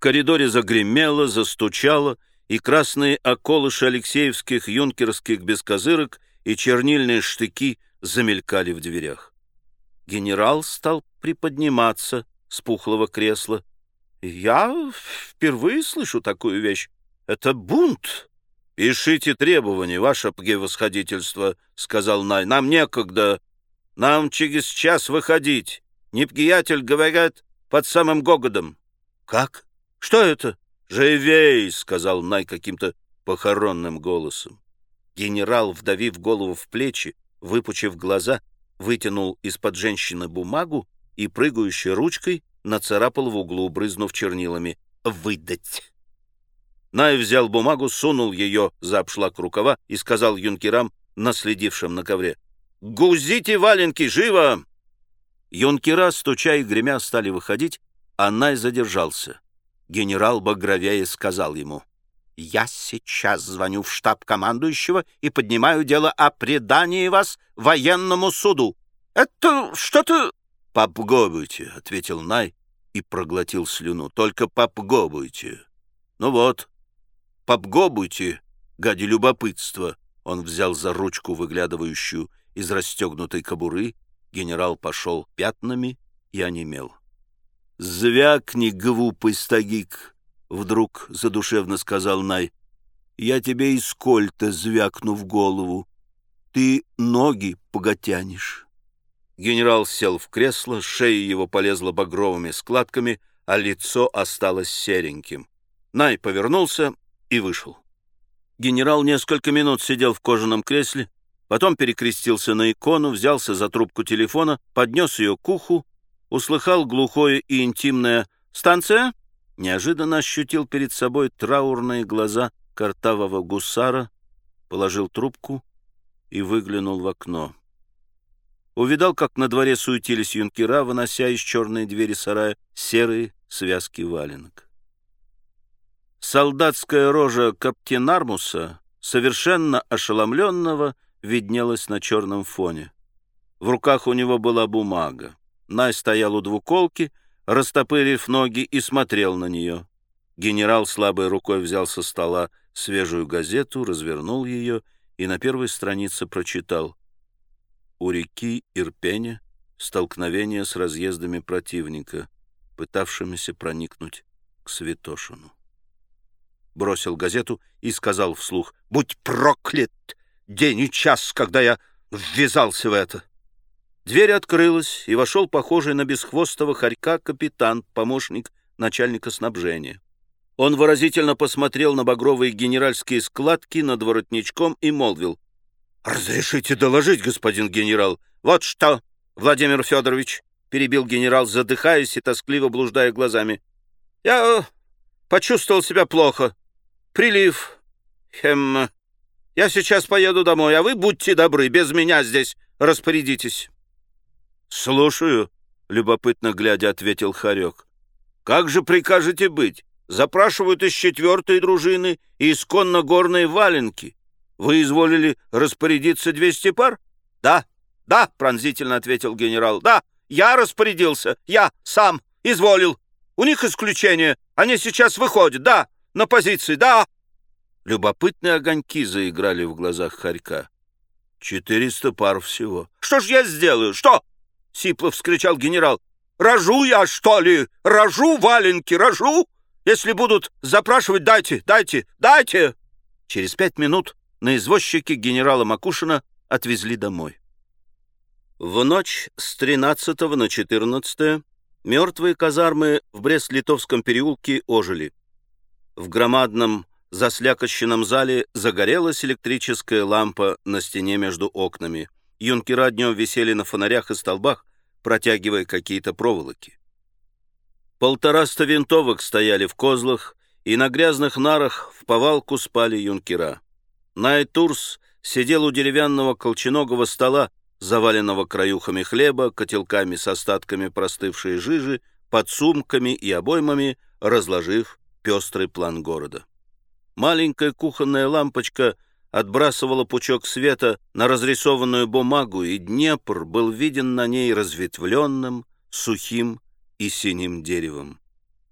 коридоре загремело, застучало, и красные околыши алексеевских юнкерских бескозырок и чернильные штыки замелькали в дверях. Генерал стал приподниматься с пухлого кресла. «Я впервые слышу такую вещь. Это бунт!» «Пишите требования, ваше превосходительство», — сказал Най. «Нам некогда. Нам через час выходить. Неприятель, говорят, под самым гогодом». «Как? Что это?» «Живей!» — сказал Най каким-то похоронным голосом. Генерал, вдавив голову в плечи, выпучив глаза, вытянул из-под женщины бумагу и прыгающей ручкой нацарапал в углу, брызнув чернилами. «Выдать!» Най взял бумагу, сунул ее за обшлак рукава и сказал юнкерам, наследившим на ковре. «Гузите валенки, живо!» Юнкера, стуча и гремя, стали выходить, а Най задержался. Генерал Багровее сказал ему, «Я сейчас звоню в штаб командующего и поднимаю дело о предании вас военному суду». «Это что-то...» «Попробуйте», — ответил Най и проглотил слюну. «Только попробуйте». «Ну вот, попробуйте, гади любопытство». Он взял за ручку, выглядывающую из расстегнутой кобуры. Генерал пошел пятнами и онемел. «Звякни, глупый стагик!» — вдруг задушевно сказал Най. «Я тебе из кольта звякну в голову. Ты ноги поготянешь». Генерал сел в кресло, шея его полезла багровыми складками, а лицо осталось сереньким. Най повернулся и вышел. Генерал несколько минут сидел в кожаном кресле, потом перекрестился на икону, взялся за трубку телефона, поднес ее к уху услыхал глухое и интимное «Станция?» неожиданно ощутил перед собой траурные глаза картавого гусара, положил трубку и выглянул в окно. Увидал, как на дворе суетились юнкера, вынося из черной двери сарая серые связки валенок. Солдатская рожа Каптенармуса, совершенно ошеломленного, виднелась на черном фоне. В руках у него была бумага. Най стоял у двуколки, растопырив ноги, и смотрел на нее. Генерал слабой рукой взял со стола свежую газету, развернул ее и на первой странице прочитал «У реки Ирпеня столкновение с разъездами противника, пытавшимися проникнуть к Святошину». Бросил газету и сказал вслух «Будь проклят! День и час, когда я ввязался в это!» Дверь открылась, и вошел похожий на бесхвостого хорька капитан, помощник начальника снабжения. Он выразительно посмотрел на багровые генеральские складки над воротничком и молвил. «Разрешите доложить, господин генерал?» «Вот что, Владимир Федорович!» — перебил генерал, задыхаясь и тоскливо блуждая глазами. «Я почувствовал себя плохо. Прилив. Хем. Я сейчас поеду домой, а вы будьте добры, без меня здесь распорядитесь». «Слушаю», — любопытно глядя ответил Харек. «Как же прикажете быть? Запрашивают из четвертой дружины и из конно-горной валенки. Вы изволили распорядиться двести пар?» «Да, да», — пронзительно ответил генерал. «Да, я распорядился, я сам изволил. У них исключение, они сейчас выходят, да, на позиции, да». Любопытные огоньки заиграли в глазах Харька. «Четыреста пар всего». «Что ж я сделаю? Что?» — сипло вскричал генерал. «Рожу я, что ли? Рожу валенки, рожу! Если будут запрашивать, дайте, дайте, дайте!» Через пять минут на извозчике генерала Макушина отвезли домой. В ночь с 13 на 14 мертвые казармы в Брест-Литовском переулке ожили. В громадном заслякощенном зале загорелась электрическая лампа на стене между окнами — Юнкера днем висели на фонарях и столбах, протягивая какие-то проволоки. Полтораста винтовок стояли в козлах, и на грязных нарах в повалку спали юнкера. Найтурс сидел у деревянного колченогого стола, заваленного краюхами хлеба, котелками с остатками простывшей жижи, подсумками и обоймами, разложив пестрый план города. Маленькая кухонная лампочка — отбрасывала пучок света на разрисованную бумагу, и Днепр был виден на ней разветвленным, сухим и синим деревом.